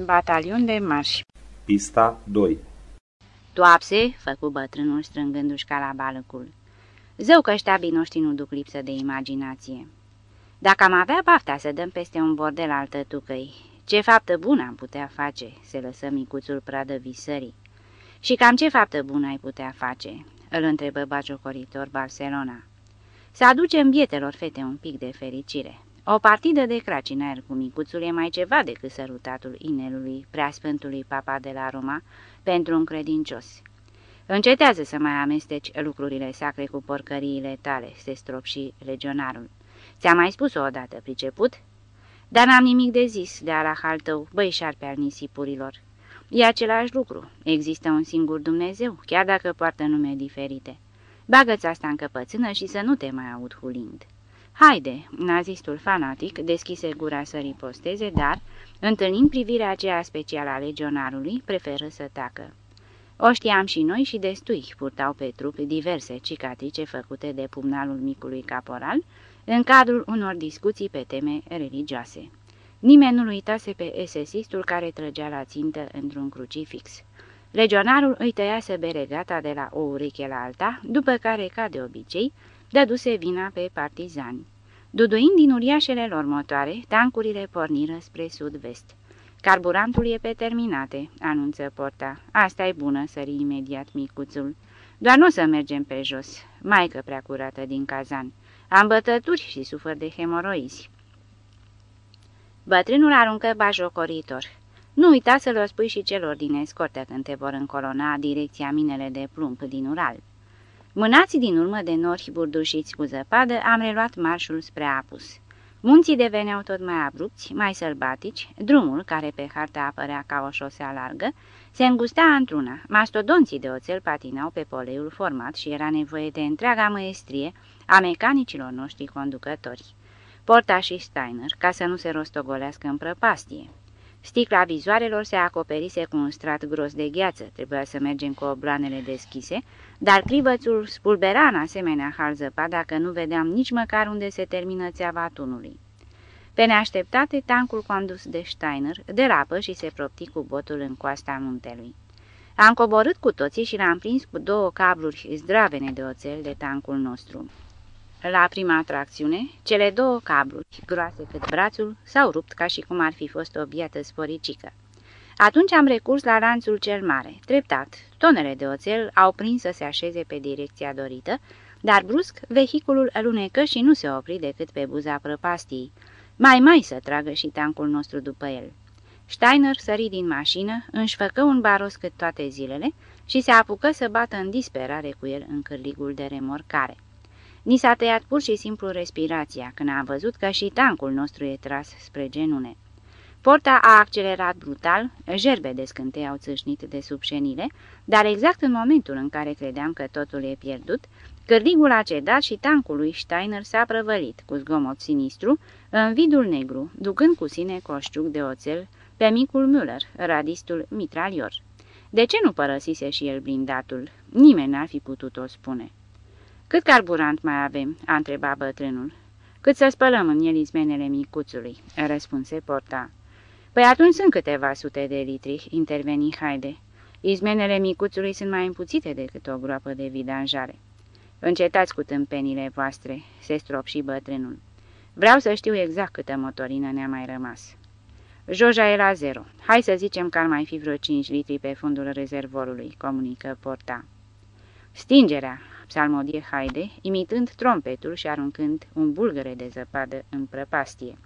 Batalion de marș Pista 2 Toapse, făcu bătrânul strângându-și calabalăcul. Zău că ăștia noștri nu duc lipsă de imaginație. Dacă am avea bafta să dăm peste un bordel al tătucăi, ce faptă bună am putea face, se lăsă micuțul pradă visării. Și cam ce faptă bună ai putea face, îl întrebă bagiocoritor Barcelona. Să aducem bietelor fete un pic de fericire. O partidă de craci în aer cu micuțul e mai ceva decât sărutatul inelului preasfântului papa de la Roma pentru un credincios. Încetează să mai amesteci lucrurile sacre cu porcăriile tale, se strop și legionarul. Ți-am mai spus-o odată, priceput? Dar n-am nimic de zis de alahal tău, băi șarpe al nisipurilor. E același lucru. Există un singur Dumnezeu, chiar dacă poartă nume diferite. Bagă-ți asta în căpățână și să nu te mai aud hulind. Haide, nazistul fanatic deschise gura să riposteze, dar, întâlnind privirea aceea specială a legionarului, preferă să tacă. O știam și noi și destui purtau pe trup diverse cicatrice făcute de pumnalul micului caporal în cadrul unor discuții pe teme religioase. Nimeni nu-l uitase pe esesistul care trăgea la țintă într-un crucifix. Legionarul îi tăiase beregata de la o ureche la alta, după care, ca de obicei, dăduse vina pe partizani. Duduind din uriașele lor motoare, tancurile porniră spre sud-vest. Carburantul e pe terminate," anunță porta. asta e bună," sări imediat micuțul. Doar nu să mergem pe jos, maică prea curată din cazan. Am bătături și sufăr de hemoroizi." Bătrânul aruncă bajocoritor. Nu uita să-l spui și celor din escortă când te vor încolona direcția minele de plumb din Ural. Mânați din urmă de nori burdușiți cu zăpadă, am reluat marșul spre Apus. Munții deveneau tot mai abrupți, mai sălbatici, drumul, care pe harta apărea ca o șosea largă, se îngustea într-una. Mastodonții de oțel patinau pe poleiul format și era nevoie de întreaga măestrie a mecanicilor noștri conducători. Porta și Steiner, ca să nu se rostogolească în prăpastie. Sticla vizoarelor se acoperise cu un strat gros de gheață, trebuia să mergem cu obloanele deschise, dar clivățul spulbera în asemenea hal zăpa dacă nu vedeam nici măcar unde se termină țeava tunului. Pe neașteptate, tancul condus de Steiner derapă și se propti cu botul în coasta muntelui. Am coborât cu toții și l-am prins cu două cabluri zdravene de oțel de tancul nostru. La prima atracțiune, cele două cabluri, groase cât brațul, s-au rupt ca și cum ar fi fost o biată sporicică. Atunci am recurs la lanțul cel mare. Treptat, tonele de oțel au prins să se așeze pe direcția dorită, dar brusc vehiculul alunecă și nu se opri decât pe buza prăpastiei. Mai mai să tragă și tancul nostru după el. Steiner sări din mașină, își făcă un baros cât toate zilele și se apucă să bată în disperare cu el în cârligul de remorcare. Ni s-a tăiat pur și simplu respirația când a văzut că și tancul nostru e tras spre genune. Porta a accelerat brutal, gerbe de scântei au țâșnit de sub șenile, dar exact în momentul în care credeam că totul e pierdut, cârligul a cedat și tancul lui Steiner s-a prăvălit cu zgomot sinistru în vidul negru, ducând cu sine coșciuc de oțel pe micul Müller, radistul mitralior. De ce nu părăsise și el blindatul? Nimeni n-ar fi putut-o spune. Cât carburant mai avem?" a întrebat bătrânul. Cât să spălăm în el izmenele micuțului," răspunse porta. Păi atunci sunt câteva sute de litri," interveni Haide. Izmenele micuțului sunt mai împuțite decât o groapă de vidanjare." Încetați cu tâmpenile voastre," se strop și bătrânul. Vreau să știu exact câtă motorină ne-a mai rămas." Joja e la zero. Hai să zicem că ar mai fi vreo 5 litri pe fundul rezervorului," comunică porta. Stingerea, psalmodie Haide, imitând trompetul și aruncând un bulgăre de zăpadă în prăpastie.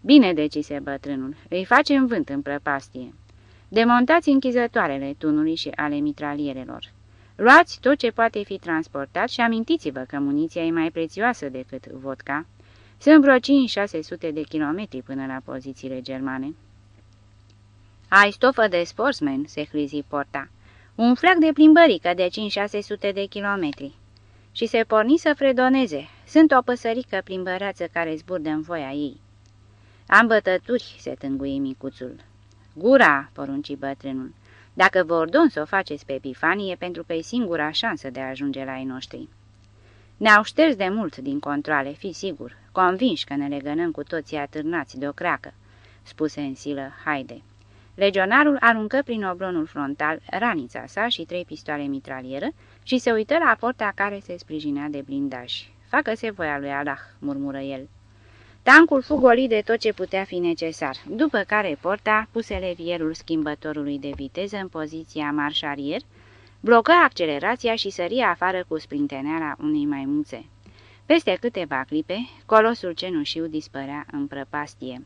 Bine decise bătrânul, îi facem vânt în prăpastie. Demontați închizătoarele tunului și ale mitralierelor. Luați tot ce poate fi transportat și amintiți-vă că muniția e mai prețioasă decât vodka. Sunt vreo 5-600 de kilometri până la pozițiile germane. Ai stofă de sportsman, se hlizi porta. Un flac de plimbărică de 5-600 de kilometri. Și se porni să fredoneze. Sunt o păsărică plimbăreață care zburdă în voia ei. Am bătături, se tângui micuțul. Gura, porunci bătrânul. Dacă vă ordon să o faceți pe Epifanie, pentru că e singura șansă de a ajunge la ei noștri. Ne-au șters de mult din controle, fi sigur, convinși că ne legănăm cu toții atârnați de o creacă, spuse în silă Haide. Legionarul aruncă prin oblonul frontal ranița sa și trei pistoale mitralieră și se uită la porta care se sprijinea de blindaj. Facă-se voia lui Allah, murmură el. Tancul fu golit de tot ce putea fi necesar, după care porta puse levierul schimbătorului de viteză în poziția marșarier, blocă accelerația și sări afară cu sprinteneala unei maimuțe. Peste câteva clipe, colosul cenușiu dispărea în prăpastie.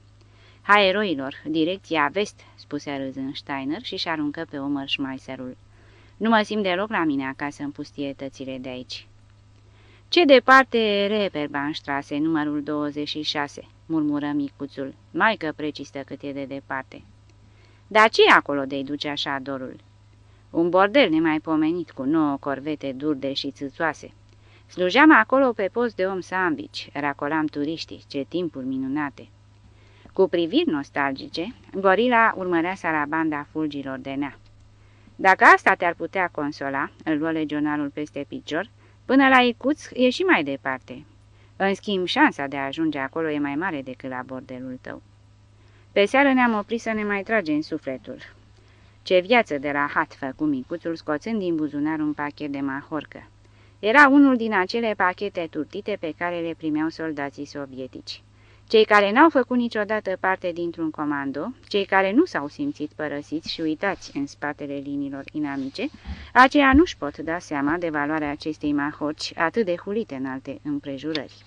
Hai, eroilor, direcția vest, spuse râzând Steiner și-și aruncă pe omăr șmaiserul. Nu mă simt deloc la mine acasă în pustietățile de aici. Ce departe e Reperbanstrasse, numărul 26, murmură micuțul, mai că precisă cât e de departe. Dar ce e acolo de-i duce așa dorul? Un bordel nemaipomenit cu nouă corvete durde și țâțoase. Slujeam acolo pe post de om sandwich, racolam turiștii, ce timpuri minunate. Cu priviri nostalgice, gorila urmărea sarabanda fulgilor de nea. Dacă asta te-ar putea consola, îl luă legionarul peste picior, până la Icuț e și mai departe. În schimb, șansa de a ajunge acolo e mai mare decât la bordelul tău. Pe seară ne-am oprit să ne mai tragem sufletul. Ce viață de la hat făcu micuțul, scoțând din buzunar un pachet de mahorcă. Era unul din acele pachete turtite pe care le primeau soldații sovietici. Cei care n-au făcut niciodată parte dintr-un comando, cei care nu s-au simțit părăsiți și uitați în spatele liniilor inamice, aceia nu-și pot da seama de valoarea acestei mahorci atât de hulite în alte împrejurări.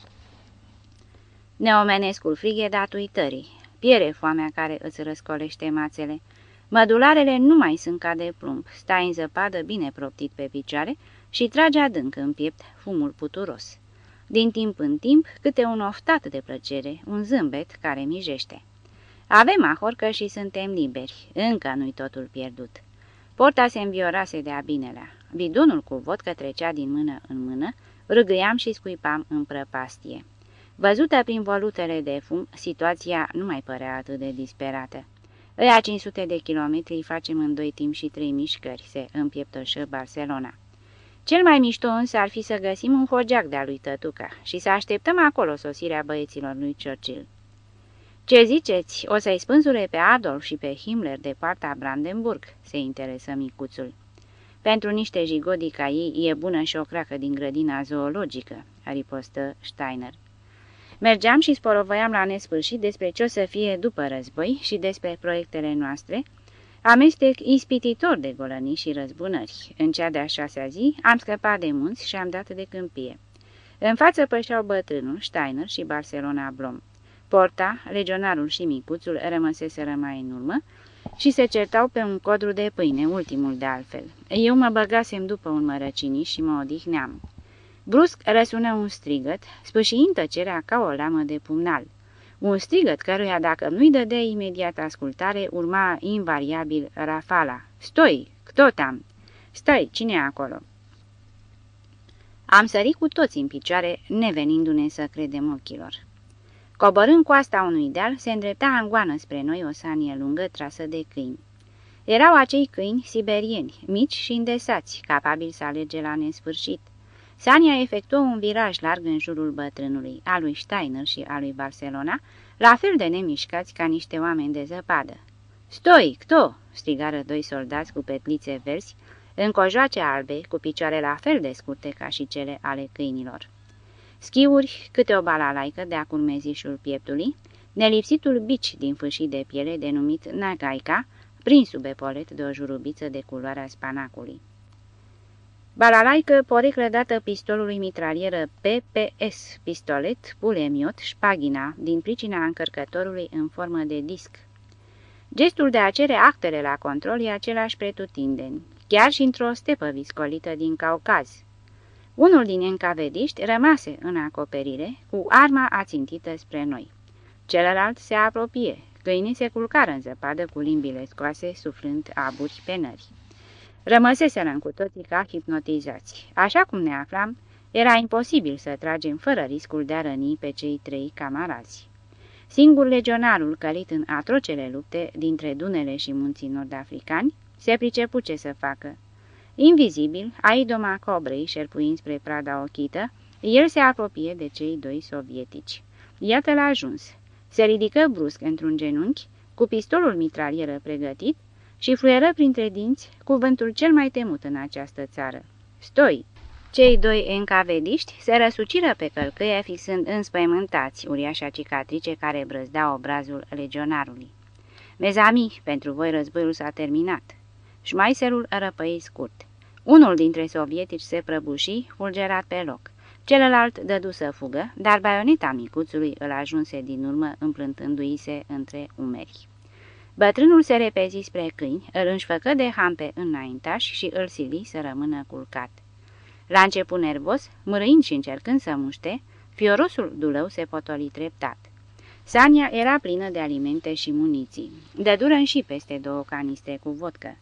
Neomenescul frighedat uitării, piere foamea care îți răscolește mațele, Mădularele nu mai sunt ca de plumb, stai în zăpadă bine proptit pe picioare și trage adânc în piept fumul puturos. Din timp în timp, câte un oftat de plăcere, un zâmbet care mijește. Avem ahorcă și suntem liberi, încă nu-i totul pierdut. Porta se înviorase de-a binelea. Bidonul cu vodcă trecea din mână în mână, râgâiam și scuipam în prăpastie. Văzută prin volutele de fum, situația nu mai părea atât de disperată. Îia 500 de kilometri facem în doi timp și trei mișcări, se împieptășă Barcelona. Cel mai mișto însă ar fi să găsim un hogeac de-a lui Tătuca și să așteptăm acolo sosirea băieților lui Churchill. Ce ziceți, o să-i spânzure pe Adolf și pe Himmler de partea Brandenburg?" se interesă micuțul. Pentru niște jigodii ca ei e bună și o cracă din grădina zoologică," ripostă Steiner. Mergeam și sporovăiam la nesfârșit despre ce o să fie după război și despre proiectele noastre, amestec ispititor de golănii și răzbunări. În cea de-a șasea zi am scăpat de munți și am dat de câmpie. În față pășeau bătrânul, Steiner și Barcelona Blom. Porta, legionarul și micuțul rămăseseră mai în urmă și se certau pe un codru de pâine, ultimul de altfel. Eu mă băgasem după un mărăcinii și mă odihneam. Brusc răsună un strigăt, spășiind tăcerea ca o lamă de pumnal. Un strigăt căruia dacă nu-i dădea imediat ascultare, urma invariabil rafala. Stoi! Ctotam! Stai! Cine e acolo?" Am sărit cu toți în picioare, nevenindu-ne să credem ochilor. Coborând coasta unui deal, se îndrepta în goană spre noi o sanie lungă trasă de câini. Erau acei câini siberieni, mici și îndesați, capabili să alege la nesfârșit. Sania efectuă un viraj larg în jurul bătrânului, a lui Steiner și a lui Barcelona, la fel de nemișcați ca niște oameni de zăpadă. Stoi, cto!" strigară doi soldați cu petlițe verzi, în cojoace albe, cu picioare la fel de scurte ca și cele ale câinilor. Schiuri, câte o balalaică de-a curmezișul pieptului, nelipsitul bici din fâșii de piele denumit nagaica, prins sub epolet de o jurubiță de culoarea spanacului. Balalaică, poreclă dată pistolului mitralieră PPS, pistolet, pulemiot, șpagina, din pricina încărcătorului în formă de disc. Gestul de a cere actele la control e același pretutindeni, chiar și într-o stepă viscolită din Caucaz. Unul din încavediști rămase în acoperire, cu arma ațintită spre noi. Celălalt se apropie, câinii se culcară în zăpadă cu limbile scoase, suflând aburi pe nări. Rămăseserăm cu toții ca hipnotizați. Așa cum ne aflam, era imposibil să tragem fără riscul de a răni pe cei trei camarazi. Singur legionarul călit în atrocele lupte dintre Dunele și munții nord-africani se pricepu ce să facă. Invizibil, aidoma cobrei șerpuind spre prada ochită, el se apropie de cei doi sovietici. Iată l-a ajuns. Se ridică brusc într-un genunchi, cu pistolul mitralieră pregătit și fluieră printre dinți cuvântul cel mai temut în această țară. Stoi! Cei doi encavediști se răsuciră pe călcâie, fixând înspăimântați uriașa cicatrice care brăzdea obrazul legionarului. Mezami, pentru voi războiul s-a terminat. Șmaiserul răpăi scurt. Unul dintre sovietici se prăbuși, fulgerat pe loc. Celălalt dădu să fugă, dar baioneta micuțului îl ajunse din urmă împlântându-i se între umeri. Bătrânul se repezi spre câini, îl înșfăcă de hampe înaintaș și îl sili să rămână culcat. La început nervos, mărâind și încercând să muște, fiorosul dulău se potoli treptat. Sania era plină de alimente și muniții. Dădură și peste două canistre cu vodcă.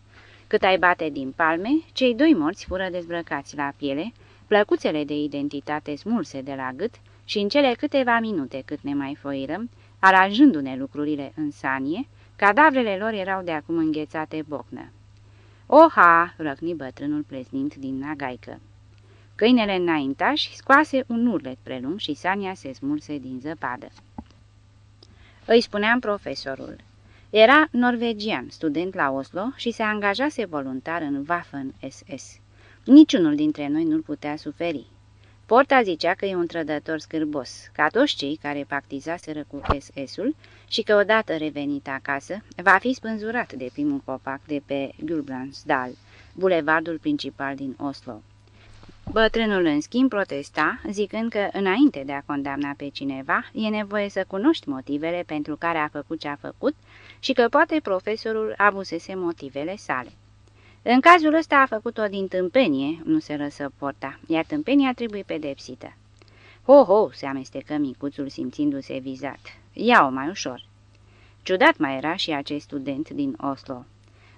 Cât ai bate din palme, cei doi morți fură dezbrăcați la piele, plăcuțele de identitate smulse de la gât și în cele câteva minute cât ne mai foirăm, aranjându-ne lucrurile în sanie, cadavrele lor erau de acum înghețate bocnă. Oha!" răcni bătrânul pleznind din nagaică. Câinele înaintaș scoase un urlet prelung și Sania se smulse din zăpadă. Îi spuneam profesorul. Era norvegian, student la Oslo și se angajase voluntar în Waffen-SS. Niciunul dintre noi nu-l putea suferi. Porta zicea că e un trădător scârbos, ca toți cei care pactizaseră cu SS-ul și că odată revenit acasă, va fi spânzurat de primul copac de pe Gulbrandsdal, bulevardul principal din Oslo. Bătrânul, în schimb, protesta, zicând că, înainte de a condamna pe cineva, e nevoie să cunoști motivele pentru care a făcut ce a făcut și că poate profesorul abusese motivele sale. În cazul ăsta a făcut-o din tâmpenie, nu se răsă porta, iar tâmpenia trebuie pedepsită. Ho, ho, se amestecă micuțul simțindu-se vizat. Ia-o mai ușor. Ciudat mai era și acest student din Oslo.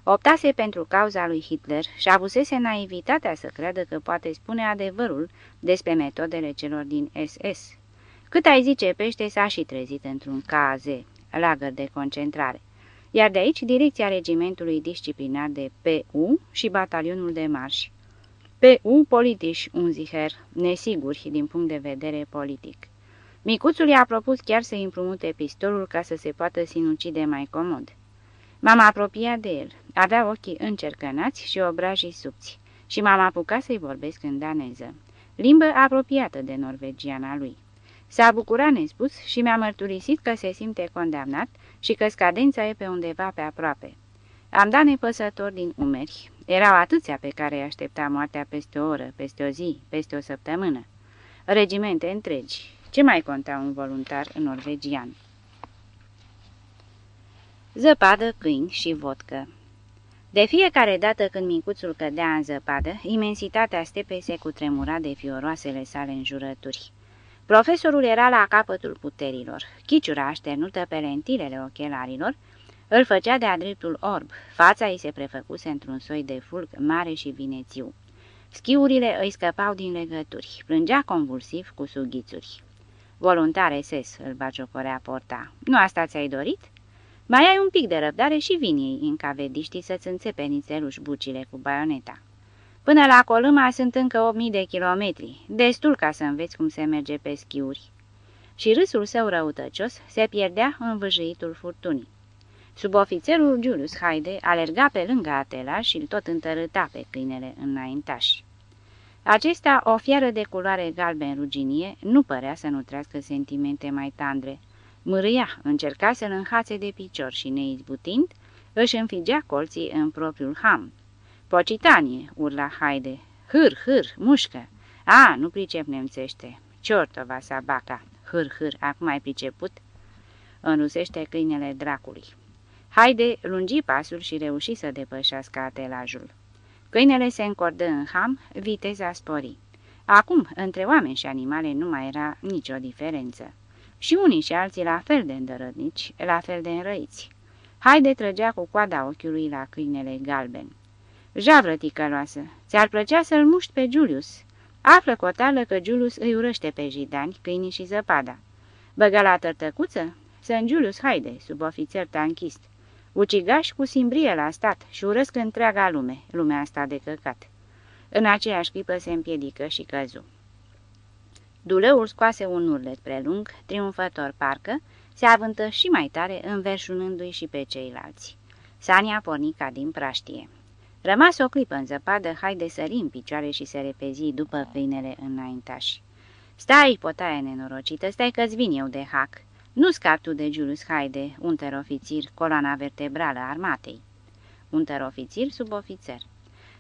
Optase pentru cauza lui Hitler și avusese naivitatea să creadă că poate spune adevărul despre metodele celor din SS. Cât ai zice pește s-a și trezit într-un KZ, lagăr de concentrare, iar de aici direcția regimentului disciplinar de PU și batalionul de marș. PU politici, un ziher, nesiguri din punct de vedere politic. Micuțul i-a propus chiar să împrumute pistolul ca să se poată sinucide mai comod. M-am apropiat de el. Avea ochii încercănați și obrajii subți și m-am apucat să-i vorbesc în daneză, limbă apropiată de norvegiana lui. S-a bucurat nespus și mi-a mărturisit că se simte condamnat și că scadența e pe undeva pe aproape. Am dat nepăsător din umeri. Erau atâția pe care îi aștepta moartea peste o oră, peste o zi, peste o săptămână. Regimente întregi. Ce mai conta un voluntar norvegian? Zăpadă, câini și vodcă De fiecare dată când micuțul cădea în zăpadă, imensitatea stepei se cutremura de fioroasele sale înjurături. Profesorul era la capătul puterilor. Chiciura așternută pe lentilele ochelarilor îl făcea de-a dreptul orb. Fața îi se prefăcuse într-un soi de fulg mare și vinețiu. Schiurile îi scăpau din legături. Plângea convulsiv cu sughițuri. Voluntare ses, îl bagiocorea porta. Nu asta ți-ai dorit?" Mai ai un pic de răbdare și vin ei în cavediștii să-ți înțepe nițeluși bucile cu baioneta. Până la Colâma sunt încă 8000 de kilometri, destul ca să înveți cum se merge pe schiuri. Și râsul său răutăcios se pierdea în vâjâitul furtunii. Subofițerul Julius Haide alerga pe lângă Atela și îl tot întărâta pe câinele înaintaș. Acesta, o fiară de culoare galben-ruginie, nu părea să nutrească sentimente mai tandre, Mârâia, încerca să-l înhațe de picior și, neizbutind, își înfigea colții în propriul ham. Pocitanie, urla Haide. Hâr, hâr, mușcă! A, nu pricep nemțește. Ciortova sa baca. Hâr, hâr, acum ai priceput? Înrusește câinele dracului. Haide lungi pasul și reuși să depășească atelajul. Câinele se încordă în ham, viteza spori. Acum, între oameni și animale nu mai era nicio diferență și unii și alții la fel de îndărădnici, la fel de înrăiți. Haide trăgea cu coada ochiului la câinele galben. Javră, ticăloasă, ți-ar plăcea să-l muști pe Julius. Află cotală că Julius îi urăște pe jidani, câinii și zăpada. Băga la tărtăcuță? Sunt Julius Haide, subofițer tanchist. Ucigaș cu simbrie la stat și urăsc întreaga lume, lumea asta de căcat. În aceeași clipă se împiedică și căzu. Dulăul scoase un urlet prelung, triumfător parcă, se avântă și mai tare, înverșunându-i și pe ceilalți. Sania porni ca din praștie. Rămas o clipă în zăpadă, haide sări în picioare și se repezi după câinele înaintași. Stai, potaie nenorocită, stai că-ți vin eu de hac. Nu scapi tu de Julius Haide, unterofițir, coloana vertebrală a armatei. Unterofițir, subofițer.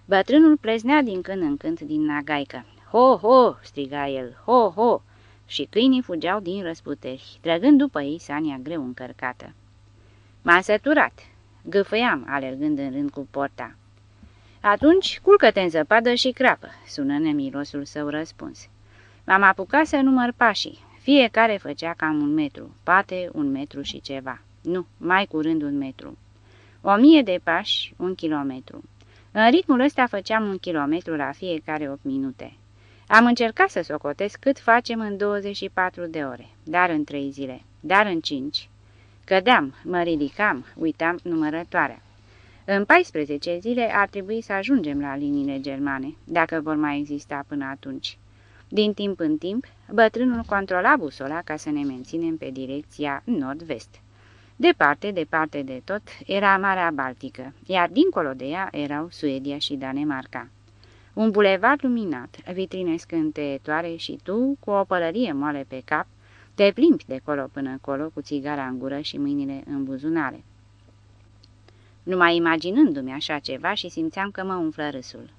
Bătrânul pleznea din când în când din nagaică. Ho, ho!" striga el, ho, ho!" Și câinii fugeau din răsputeri, trăgând după ei sania greu încărcată. M-am săturat. Gâfăiam, alergând în rând cu porta. Atunci, culcă-te în zăpadă și crapă, sună nemirosul său răspuns. M-am apucat să număr pașii. Fiecare făcea cam un metru, poate un metru și ceva. Nu, mai curând un metru. O mie de pași, un kilometru. În ritmul ăsta făceam un kilometru la fiecare 8 minute. Am încercat să socotesc cât facem în 24 de ore, dar în 3 zile, dar în 5. Cădeam, mă ridicam, uitam numărătoarea. În 14 zile ar trebui să ajungem la liniile germane, dacă vor mai exista până atunci. Din timp în timp, bătrânul controla busola ca să ne menținem pe direcția nord-vest. Departe, departe de tot, era Marea Baltică, iar dincolo de ea erau Suedia și Danemarca. Un bulevard luminat, vitrine scânteietoare și tu, cu o pălărie moale pe cap, te plimbi de colo până colo cu țigara în gură și mâinile în buzunare. Numai imaginându-mi așa ceva și simțeam că mă umflă râsul.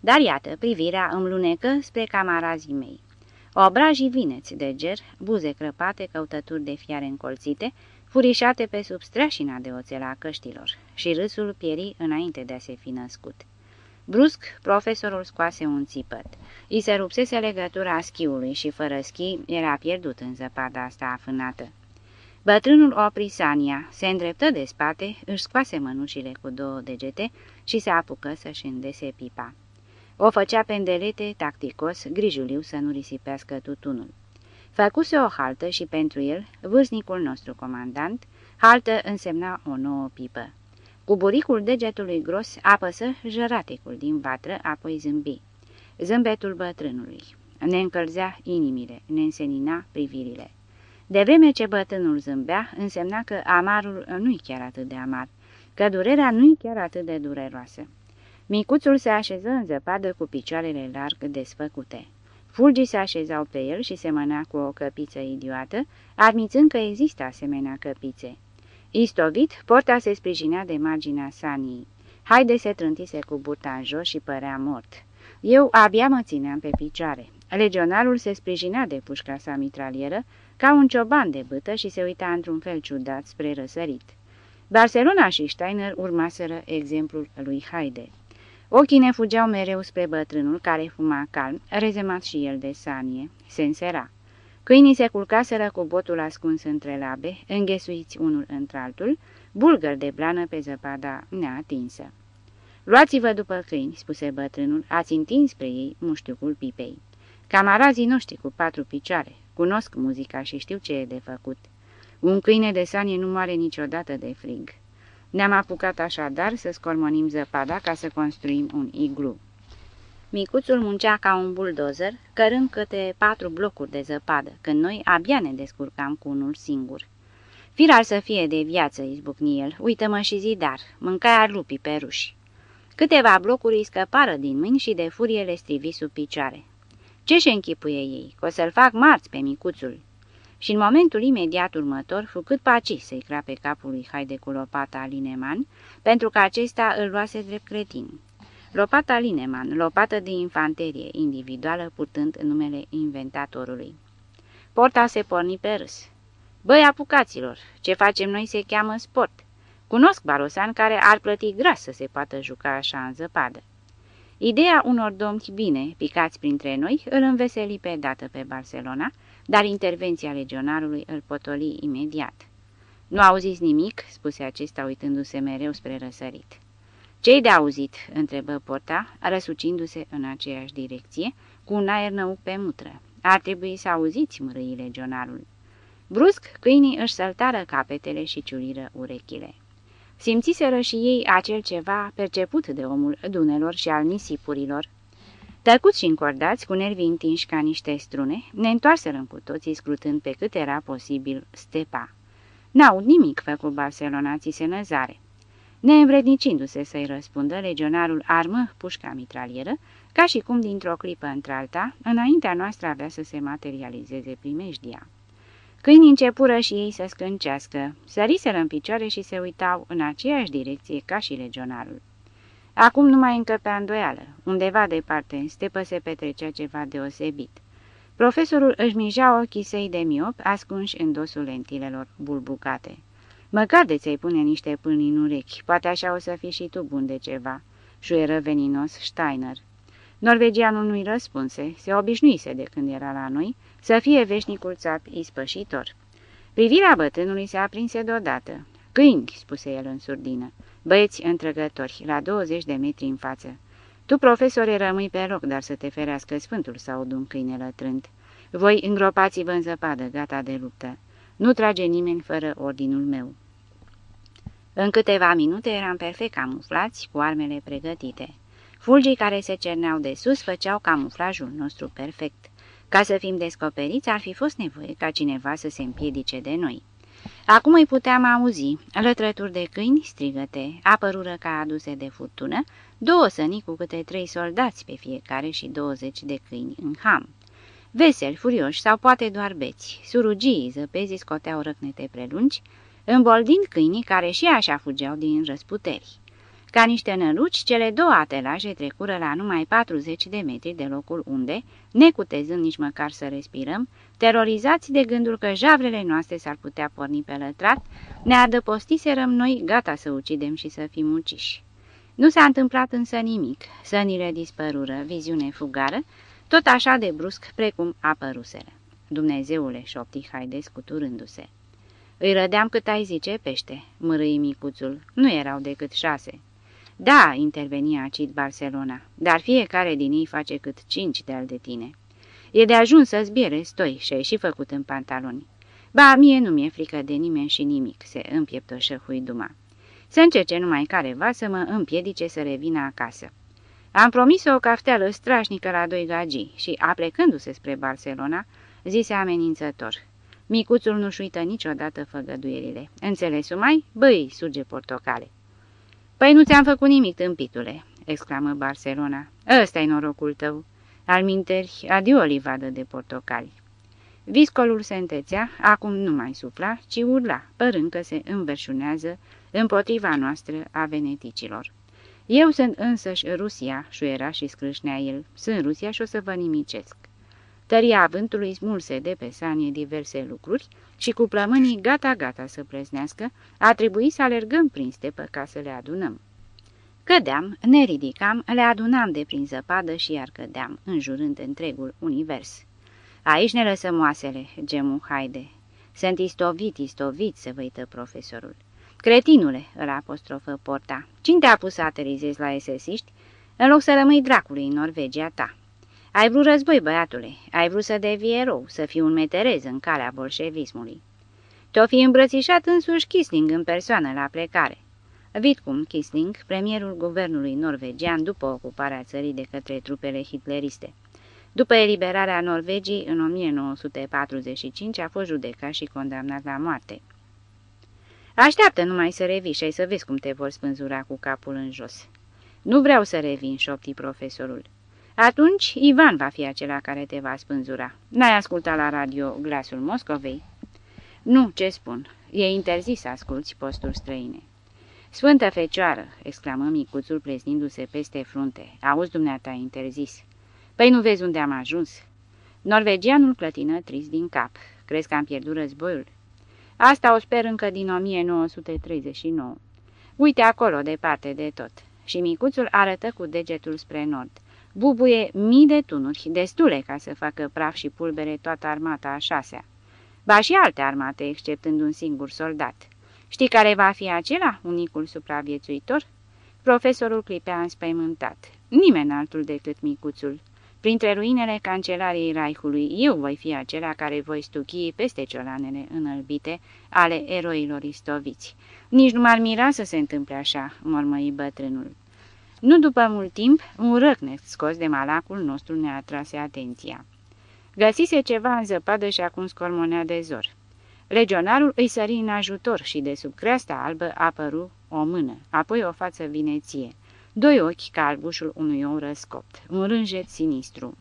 Dar iată, privirea îmi lunecă spre camarazii mei. Obrajii vineți de ger, buze crăpate, căutături de fiare încolțite, furișate pe sub streașina de oțel a căștilor, și râsul pieri înainte de a se fi născut. Brusc, profesorul scoase un țipăt. I se rupsese legătura schiului și fără schi era pierdut în zăpada asta afânată. Bătrânul opri Sania, se îndreptă de spate, își scoase mănușile cu două degete și se apucă să-și îndese pipa. O făcea pendelete, tacticos, grijuliu să nu risipească tutunul. Făcuse o haltă și pentru el, vârstnicul nostru comandant, haltă însemna o nouă pipă. Cu buricul degetului gros apăsă jăratecul din vatră, apoi zâmbi. Zâmbetul bătrânului. Ne încălzea inimile, ne însenina privirile. De vreme ce bătrânul zâmbea, însemna că amarul nu-i chiar atât de amar, că durerea nu-i chiar atât de dureroasă. Micuțul se așeză în zăpadă cu picioarele larg desfăcute. Fulgii se așezau pe el și semăna cu o căpiță idiotă, admițând că există asemenea căpițe. Istovit, porta se sprijinea de marginea sanii. Haide se trântise cu burta în jos și părea mort. Eu abia mă țineam pe picioare. Legionarul se sprijinea de pușca sa mitralieră ca un cioban de bâtă și se uita într-un fel ciudat spre răsărit. Barcelona și Steiner urmaseră exemplul lui Haide. Ochii ne fugeau mereu spre bătrânul care fuma calm, rezemat și el de sanie, se însera. Câinii se culcaseră cu botul ascuns între labe, înghesuiți unul într-altul, bulgăr de blană pe zăpada neatinsă. Luați-vă după câini," spuse bătrânul, ați întins spre ei muștiucul pipei. Camarazii noștri cu patru picioare, cunosc muzica și știu ce e de făcut. Un câine de sanie nu moare niciodată de frig. Ne-am apucat așadar să scormonim zăpada ca să construim un iglu. Micuțul muncea ca un buldozer, cărând câte patru blocuri de zăpadă, când noi abia ne descurcam cu unul singur. Firar să fie de viață, izbucni el, uită-mă și zidar, mâncai ar lupii pe ruși. Câteva blocuri îi scăpară din mâini și de furie le strivi sub picioare. Ce-și închipuie ei? Că o să-l fac marți pe micuțul. Și în momentul imediat următor, fu cât paci să-i crape capul lui Haide cu lopata Lineman, pentru că acesta îl luase drept cretin. Lopata Lineman, lopată de infanterie individuală purtând numele inventatorului. Porta se porni pe râs. Băi, apucaților, ce facem noi se cheamă sport. Cunosc barosan care ar plăti gras să se poată juca așa în zăpadă. Ideea unor domni bine picați printre noi îl înveseli pe dată pe Barcelona, dar intervenția legionarului îl potoli imediat. Nu auziți nimic?" spuse acesta uitându-se mereu spre răsărit. Ce-i de auzit?" întrebă porta, răsucindu-se în aceeași direcție, cu un aer nou pe mutră. Ar trebui să auziți mărâii legionarul." Brusc, câinii își săltară capetele și ciuliră urechile. Simțiseră și ei acel ceva perceput de omul dunelor și al nisipurilor. Tăcuți și încordați, cu nervii întinși ca niște strune, ne întoarserăm cu toții scrutând pe cât era posibil stepa. N-aud nimic, făcu Barcelona, ți se năzare. Neînvrednicindu-se să-i răspundă, legionarul armă pușca mitralieră, ca și cum dintr-o clipă într-alta, înaintea noastră avea să se materializeze primejdia. Câinii începură și ei să scâncească, săriseră în picioare și se uitau în aceeași direcție ca și legionarul. Acum nu mai încăpea îndoială. Undeva departe, stepă se petrecea ceva deosebit. Profesorul își mijea ochii săi de miop, ascunși în dosul lentilelor bulbucate. Măcar de ți-ai pune niște pâini în urechi, poate așa o să fii și tu bun de ceva, șuieră veninos Steiner. Norvegianul nu-i răspunse, se obișnuise de când era la noi, să fie veșnicul țap ispășitor. Privirea bătrânului se aprinse deodată. Câini, spuse el în surdină, băieți întrăgători, la 20 de metri în față. Tu, profesore, rămâi pe loc, dar să te ferească sfântul sau un câine lătrând. Voi îngropați-vă în zăpadă, gata de luptă. Nu trage nimeni fără ordinul meu. În câteva minute eram perfect camuflați, cu armele pregătite. Fulgii care se cerneau de sus făceau camuflajul nostru perfect. Ca să fim descoperiți, ar fi fost nevoie ca cineva să se împiedice de noi. Acum îi puteam auzi, lătrături de câini, strigăte, apărură ca aduse de furtună, două săni cu câte trei soldați pe fiecare și douăzeci de câini în ham. Veseli, furioși sau poate doar beți, surugii zăpezii scoteau răcnete prelungi, îmboldind câinii care și așa fugeau din răsputeri. Ca niște năluci, cele două atelaje trecură la numai 40 de metri de locul unde, necutezând nici măcar să respirăm, terorizați de gândul că javrele noastre s-ar putea porni pe lătrat, ne adăpostiserăm noi gata să ucidem și să fim uciși. Nu s-a întâmplat însă nimic, sănile dispărură, viziune fugară, tot așa de brusc precum apăruseră. Dumnezeule, șopti Haideș scuturându-se. Îi rădeam cât ai zice pește, mărâi micuțul, nu erau decât șase. Da, intervenia acid Barcelona, dar fiecare din ei face cât cinci de-al de tine. E de ajuns să zbiere, stoi și-ai și făcut în pantaloni. Ba, mie nu mi-e frică de nimeni și nimic, se împieptoșă Huiduma. Să încerce numai careva să mă împiedice să revină acasă. Am promis o cafteală strașnică la doi gagii și, aplecându-se spre Barcelona, zise amenințător. Micuțul nu-și uită niciodată făgăduierile. Înțelesul mai? Băi, suge portocale. Păi nu ți-am făcut nimic, tâmpitule!" exclamă Barcelona. Ăsta-i norocul tău!" Alminteri, adio livadă de portocali. Viscolul se întețea, acum nu mai sufla, ci urla, părând că se înverșunează împotriva noastră a veneticilor. Eu sunt însăși Rusia, șuiera și scrâșnea el. Sunt Rusia și o să vă nimicesc. Tăria vântului smulse de pe sanie diverse lucruri și cu plămânii gata-gata să preznească, a trebuit să alergăm prin stepă ca să le adunăm. Cădeam, ne ridicam, le adunam de prin zăpadă și iar cădeam, înjurând întregul univers. Aici ne lăsăm oasele, gemu haide. Sunt istovit, istovit, se văită profesorul. Cretinule, îl apostrofă porta, cine te-a pus să aterizezi la esesiști, în loc să rămâi dracului în Norvegia ta? Ai vrut război, băiatule, ai vrut să devii erou, să fii un meterez în calea bolșevismului. Te-o fi îmbrățișat însuși Kisling în persoană la plecare. Vitcum Kisling, premierul guvernului norvegian după ocuparea țării de către trupele hitleriste. După eliberarea Norvegii, în 1945, a fost judecat și condamnat la moarte. Așteaptă numai să revii și să vezi cum te vor spânzura cu capul în jos. Nu vreau să revin, șopti profesorul. Atunci Ivan va fi acela care te va spânzura. N-ai ascultat la radio glasul Moscovei? Nu, ce spun. E interzis să asculți posturi străine. Sfântă Fecioară!" exclamă micuțul preznindu-se peste frunte. Auzi, dumneata, interzis." Păi nu vezi unde am ajuns?" Norvegianul clătină trist din cap. Crezi că am pierdut războiul?" Asta o sper încă din 1939. Uite acolo, departe de tot." Și micuțul arătă cu degetul spre nord bubuie mii de tunuri, destule ca să facă praf și pulbere toată armata a șasea. Ba și alte armate, exceptând un singur soldat. Știi care va fi acela, unicul supraviețuitor? Profesorul clipea înspăimântat. Nimeni altul decât micuțul. Printre ruinele cancelariei Raihului, eu voi fi acela care voi stuchi peste ciolanele înălbite ale eroilor istoviți. Nici nu m-ar mira să se întâmple așa, mormăi bătrânul. Nu după mult timp, un răcnet scos de malacul nostru ne atrase atenția. Găsise ceva în zăpadă și acum scormonea de zor. Legionarul îi sări în ajutor și de sub creasta albă apăru o mână, apoi o față vineție, doi ochi ca albușul unui ou răscopt, un rânjet sinistru.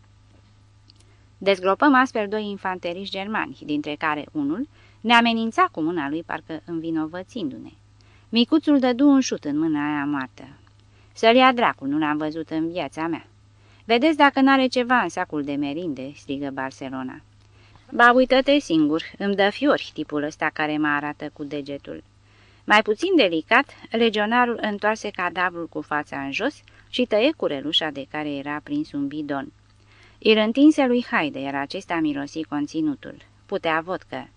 Dezgropăm astfel doi infanteriști germani, dintre care unul ne amenința cu mâna lui parcă învinovățindu-ne. Micuțul dădu un șut în mâna aia moartă. Să-l ia dracul, nu l-am văzut în viața mea. Vedeți dacă n-are ceva în sacul de merinde, strigă Barcelona. Ba, uită-te singur, îmi dă fiori tipul ăsta care mă arată cu degetul. Mai puțin delicat, legionarul întoarse cadavrul cu fața în jos și tăie curelușa de care era prins un bidon. Îl întinse lui Haide, iar acesta mirosi conținutul. Putea vodcă.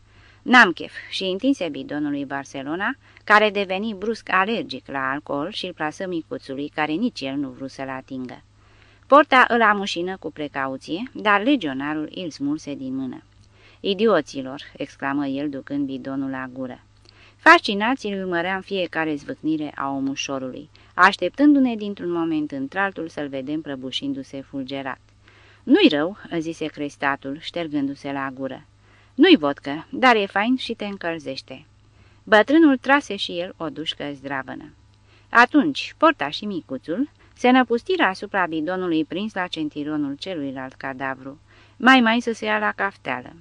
N-am chef și întinse bidonul lui Barcelona, care deveni brusc alergic la alcool și îl plasă micuțului, care nici el nu vrut să-l atingă. Porta îl amușină cu precauție, dar legionarul îl smulse din mână. Idioților!" exclamă el ducând bidonul la gură. Fascinați îl urmăream fiecare zvâcnire a omușorului, așteptându-ne dintr-un moment într-altul să-l vedem prăbușindu-se fulgerat. Nu-i rău," zise crestatul, ștergându-se la gură. Nu-i vodcă, dar e fain și te încălzește." Bătrânul trase și el o dușcă zdravănă. Atunci, porta și micuțul se năpustiră asupra bidonului prins la centironul celuilalt cadavru, mai mai să se ia la cafteală.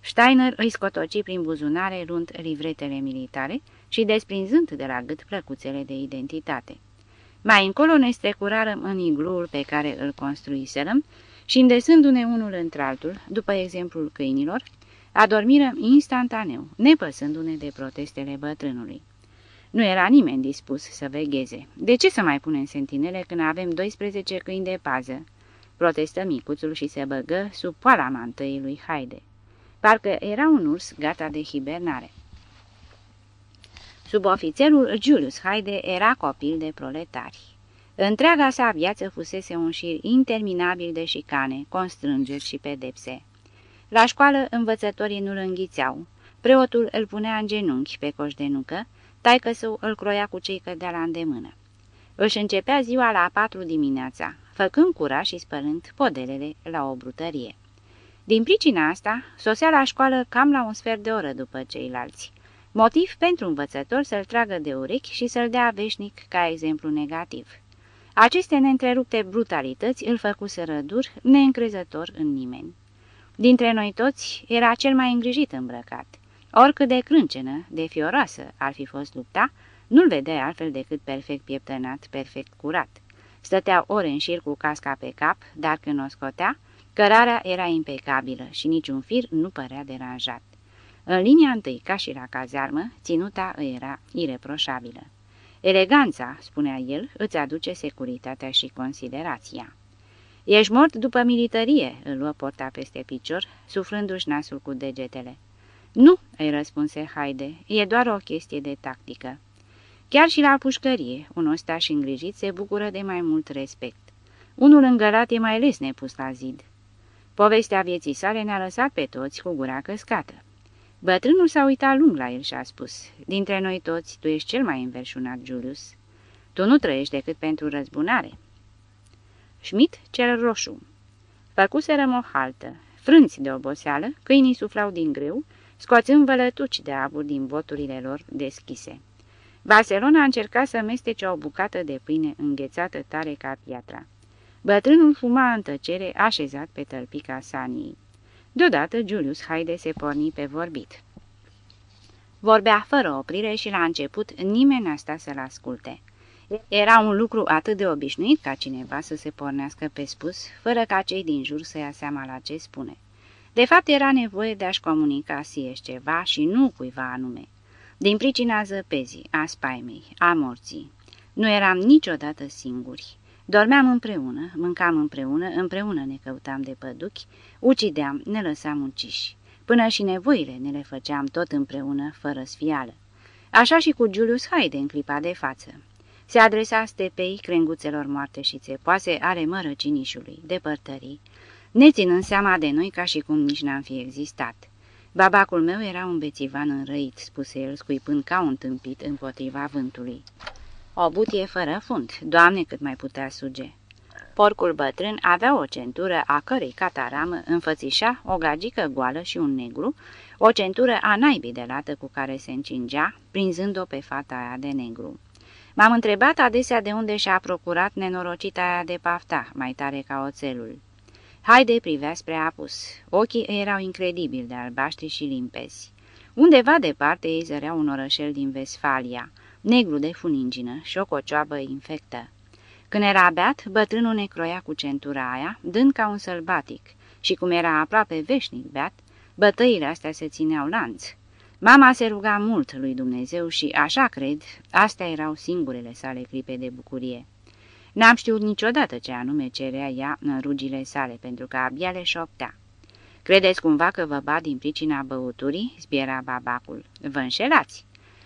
Steiner îi scotoci prin buzunare luând livretele militare și desprinzând de la gât plăcuțele de identitate. Mai încolo ne strecurarăm în igluul pe care îl construiserăm și îndesându-ne unul într-altul, după exemplul câinilor, adormirăm instantaneu, nepăsându-ne de protestele bătrânului. Nu era nimeni dispus să vegheze. De ce să mai punem sentinele când avem 12 câini de pază? Protestă micuțul și se băgă sub poala mantăii lui Haide. Parcă era un urs gata de hibernare. Subofițerul Julius Haide era copil de proletari. Întreaga sa viață fusese un șir interminabil de șicane, constrângeri și pedepse. La școală învățătorii nu-l înghițeau, preotul îl punea în genunchi pe coș de nucă, taică său îl croia cu cei cădea la îndemână. Își începea ziua la patru dimineața, făcând cura și spălând podelele la o brutărie. Din pricina asta, sosea la școală cam la un sfert de oră după ceilalți. Motiv pentru învățător să-l tragă de urechi și să-l dea veșnic ca exemplu negativ. Aceste neîntrerupte brutalități îl făcuseră dur, neîncrezător în nimeni. Dintre noi toți era cel mai îngrijit îmbrăcat. Oricât de crâncenă, de fioroasă ar fi fost lupta, nu-l vedea altfel decât perfect pieptănat, perfect curat. Stătea ore în șir cu casca pe cap, dar când o scotea, Cărarea era impecabilă și niciun fir nu părea deranjat. În linia întâi, ca și la cazarmă, ținuta îi era ireproșabilă. Eleganța, spunea el, îți aduce securitatea și considerația. Ești mort după militarie, îl luă porta peste picior, suflându-și nasul cu degetele. Nu, îi răspunse Haide, e doar o chestie de tactică. Chiar și la pușcărie, un ostaș îngrijit se bucură de mai mult respect. Unul îngălat e mai les nepus la zid. Povestea vieții sale ne-a lăsat pe toți cu gura căscată. Bătrânul s-a uitat lung la el și a spus, Dintre noi toți, tu ești cel mai înverșunat, Julius. Tu nu trăiești decât pentru răzbunare." Schmidt, cel roșu. Făcuserăm o haltă. Frânți de oboseală, câinii suflau din greu, scoțând vălătuci de abur din boturile lor deschise. Barcelona a încercat să mestece o bucată de pâine înghețată tare ca piatra. Bătrânul fuma în tăcere, așezat pe tălpica saniei. Deodată Julius Haide se porni pe vorbit. Vorbea fără oprire și la început nimeni n-a stat să-l asculte. Era un lucru atât de obișnuit ca cineva să se pornească pe spus, fără ca cei din jur să ia seama la ce spune. De fapt, era nevoie de a-și comunica sieși ceva și nu cuiva anume. Din pricina zăpezii, a spaimei, a morții. Nu eram niciodată singuri. Dormeam împreună, mâncam împreună, împreună ne căutam de păduchi, ucideam, ne lăsam uciși. Până și nevoile ne le făceam tot împreună, fără sfială. Așa și cu Julius Haide în clipa de față. Se adresa stepei, crenguțelor moarte și țepoase ale mărăcinișului, depărtării, neținând seama de noi ca și cum nici n-am fi existat. Babacul meu era un bețivan înrăit, spuse el, scuipând ca un tâmpit împotriva vântului. O butie fără fund, doamne cât mai putea suge. Porcul bătrân avea o centură a cărei cataramă înfățișa o gagică goală și un negru, o centură a naibii de lată cu care se încingea, prinzând-o pe fata aia de negru. M-am întrebat adesea de unde și-a procurat nenorocita aia de pafta, mai tare ca oțelul. Haide privea spre apus. Ochii erau incredibil de albaștri și limpezi. Undeva departe ei zăreau un orășel din Vesfalia, negru de funingină și o cocioabă infectă. Când era beat, bătrânul ne croia cu centura aia, dând ca un sălbatic, și cum era aproape veșnic beat, bătăile astea se țineau lanț. Mama se ruga mult lui Dumnezeu și, așa cred, astea erau singurele sale clipe de bucurie. N-am știut niciodată ce anume cerea ea în rugile sale, pentru că abia le șoptea. Credeți cumva că vă bat din pricina băuturii?" zbiera babacul. Vă înșelați!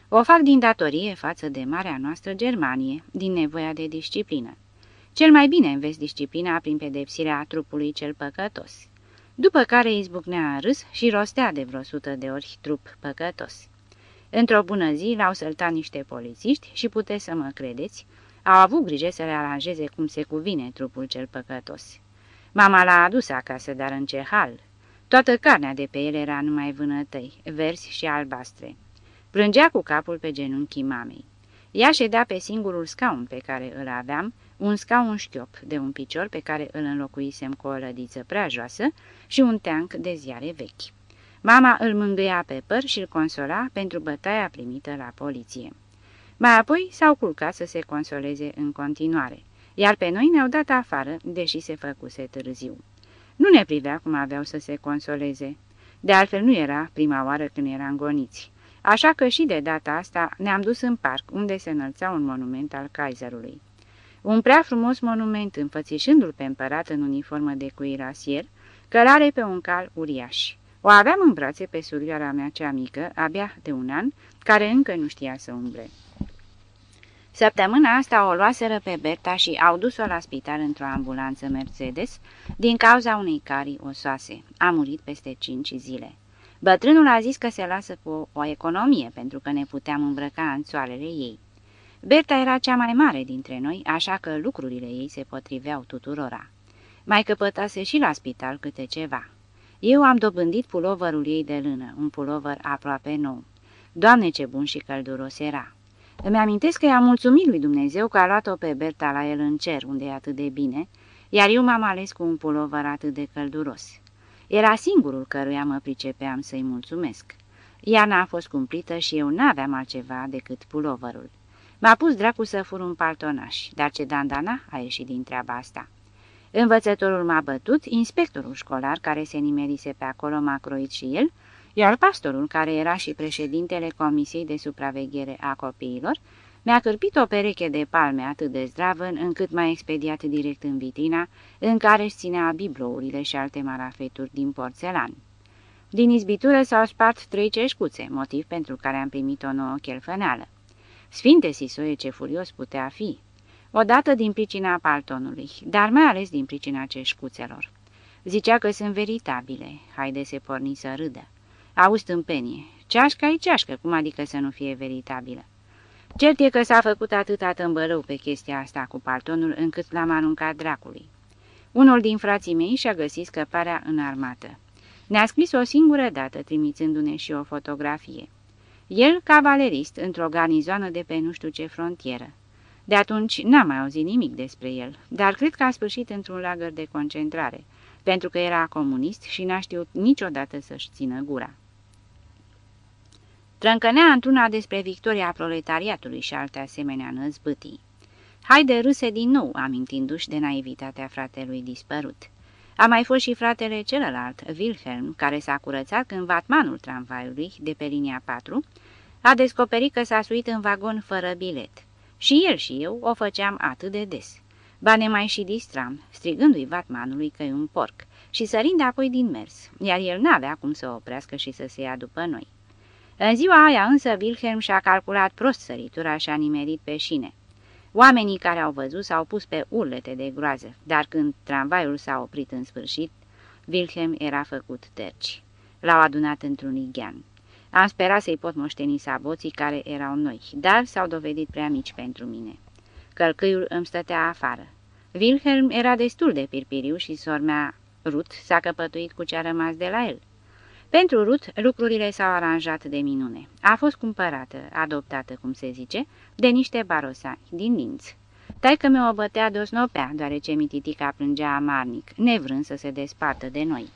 O fac din datorie față de marea noastră Germanie, din nevoia de disciplină. Cel mai bine înveți disciplina prin pedepsirea trupului cel păcătos. După care izbucnea în râs și rostea de vreo sută de ori trup păcătos. Într-o bună zi l-au săltat niște polițiști și puteți să mă credeți, au avut grijă să le aranjeze cum se cuvine trupul cel păcătos. Mama l-a adus acasă, dar în ce hal? Toată carnea de pe el era numai vânătăi, verzi și albastre. Plângea cu capul pe genunchii mamei. Ea ședea pe singurul scaun pe care îl aveam, un scaun șchiop de un picior pe care îl înlocuisem cu o lădiță prea joasă și un teanc de ziare vechi. Mama îl mângâia pe păr și îl consola pentru bătaia primită la poliție. Mai apoi s-au culcat să se consoleze în continuare, iar pe noi ne-au dat afară, deși se făcuse târziu. Nu ne privea cum aveau să se consoleze. De altfel nu era prima oară când eram goniți. Așa că și de data asta ne-am dus în parc, unde se înălța un monument al Kaiserului. Un prea frumos monument înfățișându-l pe împărat în uniformă de cuirasier, cărare pe un cal uriaș. O aveam în brațe pe surioara mea cea mică, abia de un an, care încă nu știa să umble. Săptămâna asta o luaseră pe Berta și au dus-o la spital într-o ambulanță Mercedes din cauza unei carii osoase. A murit peste cinci zile. Bătrânul a zis că se lasă cu o economie pentru că ne puteam îmbrăca în soarele ei. Berta era cea mai mare dintre noi, așa că lucrurile ei se potriveau tuturora. Mai căpătase și la spital câte ceva. Eu am dobândit pulovărul ei de lână, un pulovăr aproape nou. Doamne, ce bun și călduros era! Îmi amintesc că i-am mulțumit lui Dumnezeu că a luat-o pe Berta la el în cer, unde e atât de bine, iar eu m-am ales cu un pulover atât de călduros. Era singurul căruia mă pricepeam să-i mulțumesc. Iarna a fost cumplită și eu n-aveam altceva decât pulovărul. M-a pus dracu să fur un paltonaș, dar ce dandana a ieșit din treaba asta. Învățătorul m-a bătut, inspectorul școlar care se nimerise pe acolo m-a croit și el, iar pastorul, care era și președintele Comisiei de Supraveghere a Copiilor, mi-a cârpit o pereche de palme atât de zdravă încât m-a expediat direct în vitrina, în care își ținea biblourile și alte marafeturi din porțelan. Din izbitură s-au spart trei ceșcuțe, motiv pentru care am primit o nouă chelfăneală. Sfinte Sisoie ce furios putea fi! Odată din pricina paltonului, dar mai ales din pricina ceșcuțelor. Zicea că sunt veritabile, haide se porni să râdă. Auzi tâmpenie, ceașca e ceașcă, cum adică să nu fie veritabilă? Cert e că s-a făcut atâta tâmbărău pe chestia asta cu paltonul, încât l-am aruncat dracului. Unul din frații mei și-a găsit scăparea în armată. Ne-a scris o singură dată, trimițându-ne și o fotografie. El, cavalerist, într-o garnizoană de pe nu știu ce frontieră. De atunci n-am mai auzit nimic despre el, dar cred că a sfârșit într-un lagăr de concentrare, pentru că era comunist și n-a știut niciodată să-și țină gura. Trâncănea într-una despre victoria proletariatului și alte asemenea năzbâtii. Haide râse din nou, amintindu-și de naivitatea fratelui dispărut. A mai fost și fratele celălalt, Wilhelm, care s-a curățat când vatmanul tramvaiului de pe linia 4 a descoperit că s-a suit în vagon fără bilet. Și el și eu o făceam atât de des. Ba ne mai și distram, strigându-i vatmanului că e un porc și sărind apoi din mers, iar el n-avea cum să oprească și să se ia după noi. În ziua aia însă Wilhelm și-a calculat prost săritura și a nimerit pe șine. Oamenii care au văzut s-au pus pe urlete de groază, dar când tramvaiul s-a oprit în sfârșit, Wilhelm era făcut terci. L-au adunat într-un ighean. Am sperat să-i pot moșteni saboții care erau noi, dar s-au dovedit prea mici pentru mine. Călcâiul îmi stătea afară. Wilhelm era destul de pirpiriu și sormea Ruth s-a căpătuit cu ce a rămas de la el. Pentru Ruth, lucrurile s-au aranjat de minune. A fost cumpărată, adoptată, cum se zice, de niște barosani din Linz. Taică mi-o bătea de-o snopea, deoarece mititica plângea amarnic, nevrând să se despartă de noi.